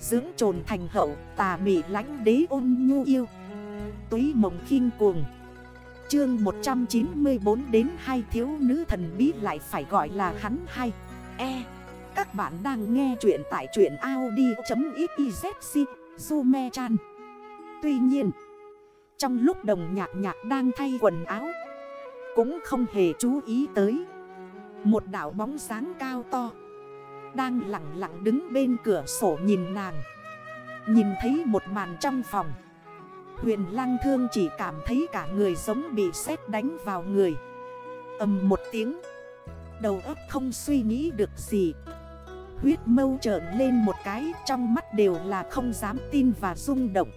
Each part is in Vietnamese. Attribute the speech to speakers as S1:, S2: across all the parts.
S1: Dưỡng trồn thành hậu, tà mị lánh đế ôn nhu yêu. Túy mộng khinh cuồng. Chương 194 đến hai thiếu nữ thần bí lại phải gọi là hắn hay? E Các bạn đang nghe chuyện tại chuyện Audi.xyz Zume chan Tuy nhiên, Trong lúc đồng nhạc nhạc đang thay quần áo, Cũng không hề chú ý tới Một đảo bóng sáng cao to. Đang lặng lặng đứng bên cửa sổ nhìn nàng. Nhìn thấy một màn trong phòng. Huyền lăng thương chỉ cảm thấy cả người giống bị sét đánh vào người. Ầm một tiếng. Đầu óc không suy nghĩ được gì. Huyết mâu trởn lên một cái, Trong mắt đều là không dám tin và rung động.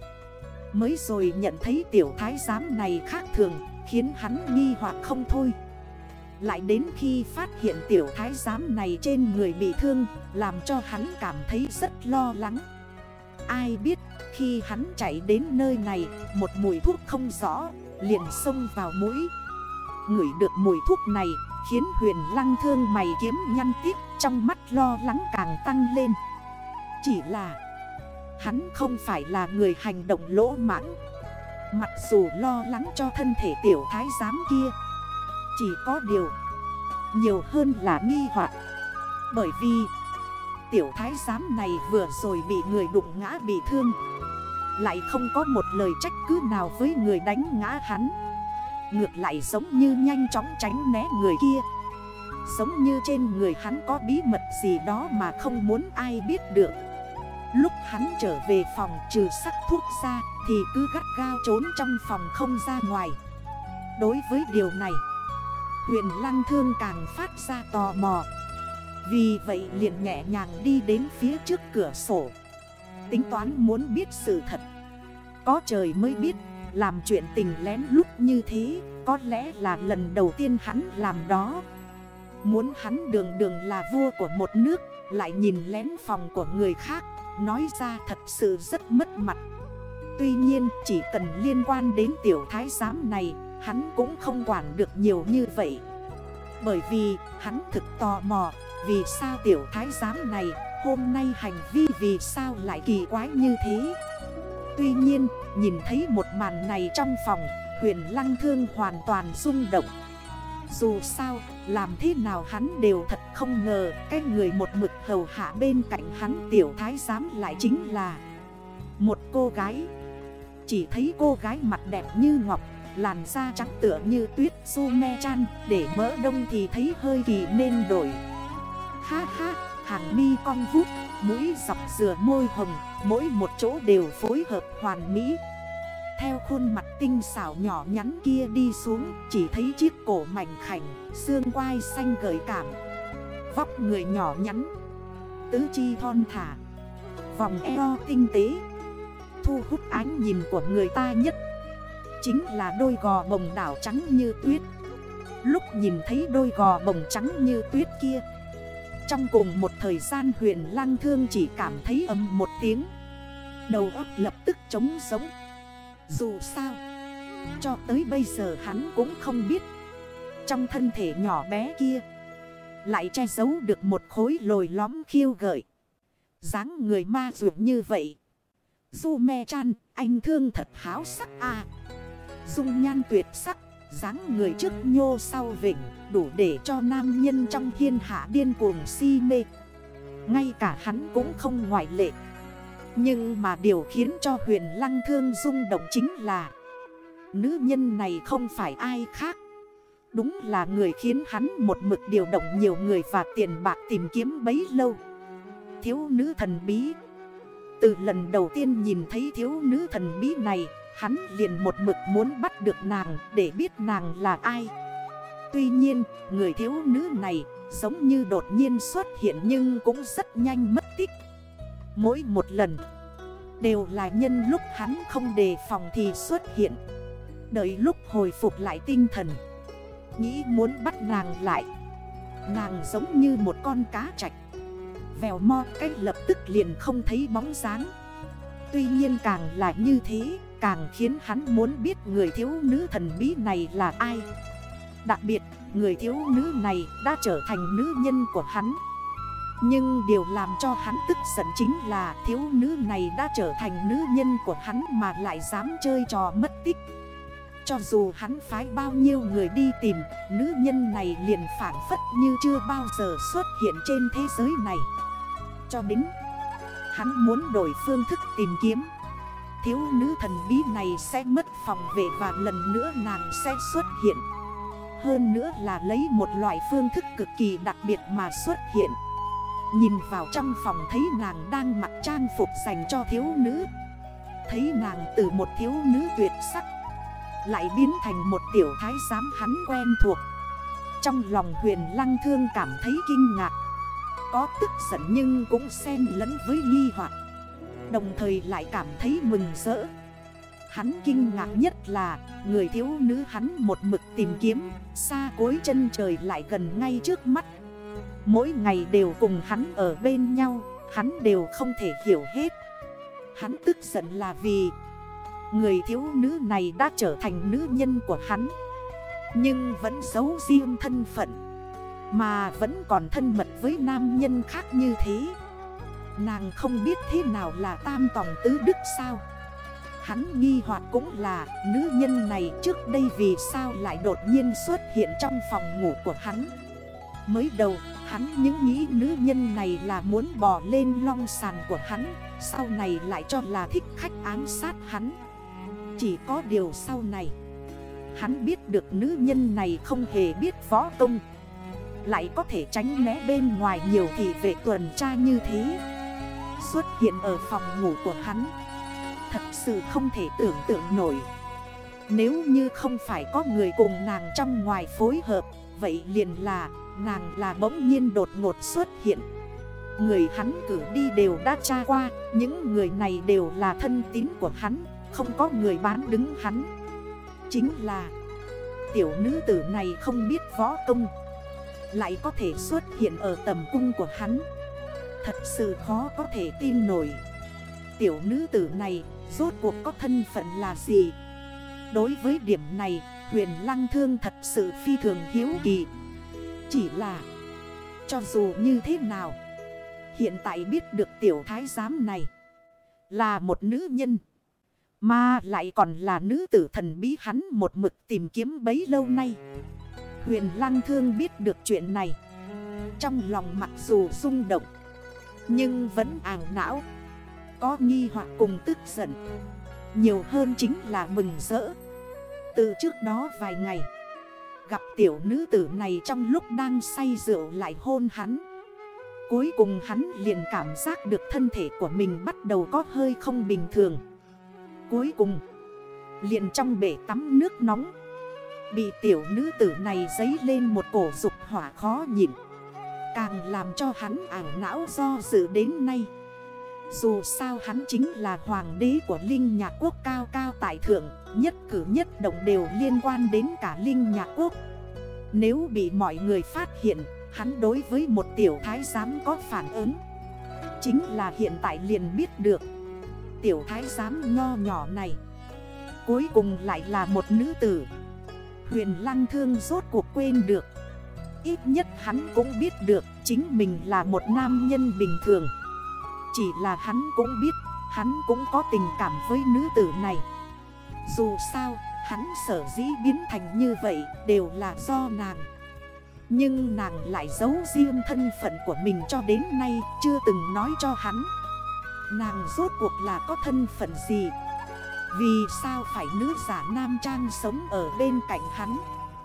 S1: Mới rồi nhận thấy tiểu thái giám này khác thường, Khiến hắn nghi hoặc không thôi. Lại đến khi phát hiện tiểu thái giám này trên người bị thương, Làm cho hắn cảm thấy rất lo lắng. Ai biết, khi hắn chạy đến nơi này, Một mùi thuốc không rõ, Liền xông vào mũi. Ngửi được mùi thuốc này, Khiến huyền lăng thương mày kiếm nhăn tiếp, Trong mắt lo lắng càng tăng lên. Chỉ là, Hắn không phải là người hành động lỗ mãng. Mặc dù lo lắng cho thân thể tiểu thái giám kia chỉ có điều Nhiều hơn là nghi hoặc. Bởi vì Tiểu thái giám này vừa rồi bị người đụng ngã bị thương, Lại không có một lời trách cứ nào với người đánh ngã hắn. Ngược lại giống như nhanh chóng tránh né người kia. Giống như trên người hắn có bí mật gì đó mà không muốn ai biết được. Lúc hắn trở về phòng trừ sắc thuốc ra Thì cứ gắt gao trốn trong phòng không ra ngoài. Đối với điều này Huyện Lăng Thương càng phát ra tò mò. Vì vậy liền nhẹ nhàng đi đến phía trước cửa sổ. Tính toán muốn biết sự thật. Có trời mới biết, Làm chuyện tình lén lúc như thế, Có lẽ là lần đầu tiên hắn làm đó. Muốn hắn đường đường là vua của một nước, Lại nhìn lén phòng của người khác, Nói ra thật sự rất mất mặt. Tuy nhiên chỉ cần liên quan đến tiểu thái giám này Hắn cũng không quản được nhiều như vậy. Bởi vì hắn thực tò mò, Vì sao tiểu thái giám này hôm nay hành vi vì sao lại kỳ quái như thế? Tuy nhiên, nhìn thấy một màn này trong phòng, Huyền lăng thương hoàn toàn rung động. Dù sao, làm thế nào hắn đều thật không ngờ, Cái người một mực hầu hạ bên cạnh hắn tiểu thái giám lại chính là Một cô gái. Chỉ thấy cô gái mặt đẹp như ngọc Làn da trắng tựa như tuyết su me chan Để mỡ đông thì thấy hơi kỳ nên đổi. Ha ha, hàng mi cong vút Mũi dọc dừa môi hồng Mỗi một chỗ đều phối hợp hoàn mỹ. Theo khuôn mặt tinh xảo nhỏ nhắn kia đi xuống Chỉ thấy chiếc cổ mảnh khảnh Xương quai xanh gợi cảm. Vóc người nhỏ nhắn Tứ chi thon thả Vòng eo tinh tế Thu hút ánh nhìn của người ta nhất. Chính là đôi gò bồng đảo trắng như tuyết. Lúc nhìn thấy đôi gò bồng trắng như tuyết kia, Trong cùng một thời gian huyền lang thương chỉ cảm thấy ấm một tiếng. Đầu óc lập tức trống sống dù sao, Cho tới bây giờ hắn cũng không biết, Trong thân thể nhỏ bé kia, Lại che giấu được một khối lồi lóm khiêu gợi. Dáng người ma dược như vậy. Du me chan, Anh thương thật háo sắc a. Dung nhan tuyệt sắc, dáng người trước nhô sau vịnh, Đủ để cho nam nhân trong thiên hạ điên cuồng si mê. Ngay cả hắn cũng không ngoại lệ. Nhưng mà điều khiến cho huyền lăng thương rung động chính là, Nữ nhân này không phải ai khác. Đúng là người khiến hắn một mực điều động nhiều người và tiền bạc tìm kiếm bấy lâu. Thiếu nữ thần bí. Từ lần đầu tiên nhìn thấy thiếu nữ thần bí này Hắn liền một mực muốn bắt được nàng để biết nàng là ai. Tuy nhiên, người thiếu nữ này giống như đột nhiên xuất hiện nhưng cũng rất nhanh mất tích. Mỗi một lần, Đều là nhân lúc hắn không đề phòng thì xuất hiện. Đợi lúc hồi phục lại tinh thần, Nghĩ muốn bắt nàng lại. Nàng giống như một con cá chạch. Vèo mo cách lập tức liền không thấy bóng dáng. Tuy nhiên càng là như thế Càng khiến hắn muốn biết người thiếu nữ thần bí này là ai. Đặc biệt, người thiếu nữ này đã trở thành nữ nhân của hắn. Nhưng điều làm cho hắn tức giận chính là thiếu nữ này đã trở thành nữ nhân của hắn mà lại dám chơi trò mất tích. Cho dù hắn phái bao nhiêu người đi tìm, Nữ nhân này liền phản phất như chưa bao giờ xuất hiện trên thế giới này. Cho đến, hắn muốn đổi phương thức tìm kiếm. Thiếu nữ thần bí này sẽ mất phòng vệ và lần nữa nàng sẽ xuất hiện. Hơn nữa là lấy một loại phương thức cực kỳ đặc biệt mà xuất hiện. Nhìn vào trong phòng thấy nàng đang mặc trang phục dành cho thiếu nữ. Thấy nàng từ một thiếu nữ tuyệt sắc, Lại biến thành một tiểu thái giám hắn quen thuộc. Trong lòng huyền lăng thương cảm thấy kinh ngạc. Có tức giận nhưng cũng xen lẫn với nghi hoặc. Đồng thời lại cảm thấy mừng rỡ. Hắn kinh ngạc nhất là, người thiếu nữ hắn một mực tìm kiếm, Xa cuối chân trời lại gần ngay trước mắt. Mỗi ngày đều cùng hắn ở bên nhau, Hắn đều không thể hiểu hết. Hắn tức giận là vì, Người thiếu nữ này đã trở thành nữ nhân của hắn, Nhưng vẫn giấu riêng thân phận, Mà vẫn còn thân mật với nam nhân khác như thế. Nàng không biết thế nào là tam tòng tứ đức sao? Hắn nghi hoặc cũng là, nữ nhân này trước đây vì sao lại đột nhiên xuất hiện trong phòng ngủ của hắn? Mới đầu, hắn những nghĩ nữ nhân này là muốn bò lên long sàn của hắn, Sau này lại cho là thích khách ám sát hắn. Chỉ có điều sau này, Hắn biết được nữ nhân này không hề biết võ công. Lại có thể tránh né bên ngoài nhiều thị vệ tuần tra như thế. Xuất hiện ở phòng ngủ của hắn. Thật sự không thể tưởng tượng nổi. Nếu như không phải có người cùng nàng trong ngoài phối hợp, Vậy liền là, Nàng là bỗng nhiên đột ngột xuất hiện. Người hắn cử đi đều đã tra qua, Những người này đều là thân tín của hắn, Không có người bán đứng hắn. Chính là, Tiểu nữ tử này không biết võ công, Lại có thể xuất hiện ở tầm cung của hắn. Thật sự khó có thể tin nổi. Tiểu nữ tử này, rốt cuộc có thân phận là gì? Đối với điểm này, huyền lăng thương thật sự phi thường hiếu kỳ. Chỉ là, Cho dù như thế nào, Hiện tại biết được tiểu thái giám này Là một nữ nhân, Mà lại còn là nữ tử thần bí hắn một mực tìm kiếm bấy lâu nay. Huyền Lăng Thương biết được chuyện này. Trong lòng mặc dù rung động nhưng vẫn ảo não, Có nghi hoặc cùng tức giận. Nhiều hơn chính là mừng rỡ. Từ trước đó vài ngày, Gặp tiểu nữ tử này trong lúc đang say rượu lại hôn hắn. Cuối cùng hắn liền cảm giác được thân thể của mình bắt đầu có hơi không bình thường. Cuối cùng, liền trong bể tắm nước nóng, Bị tiểu nữ tử này dấy lên một cổ dục hỏa khó nhịn. Càng làm cho hắn ảo não do dự đến nay. Dù sao hắn chính là hoàng đế của Linh Nhạc Quốc cao cao tại thượng, Nhất cử nhất động đều liên quan đến cả Linh Nhạc Quốc. Nếu bị mọi người phát hiện, Hắn đối với một tiểu thái giám có phản ứng. Chính là hiện tại liền biết được. Tiểu thái giám nho nhỏ này, Cuối cùng lại là một nữ tử. Huyền lăng thương rốt cuộc quên được. Ít nhất hắn cũng biết được Chính mình là một nam nhân bình thường. Chỉ là hắn cũng biết Hắn cũng có tình cảm với nữ tử này. Dù sao, hắn sở dĩ biến thành như vậy đều là do nàng. Nhưng nàng lại giấu riêng thân phận của mình cho đến nay chưa từng nói cho hắn. Nàng rốt cuộc là có thân phận gì? Vì sao phải nữ giả nam trang sống ở bên cạnh hắn?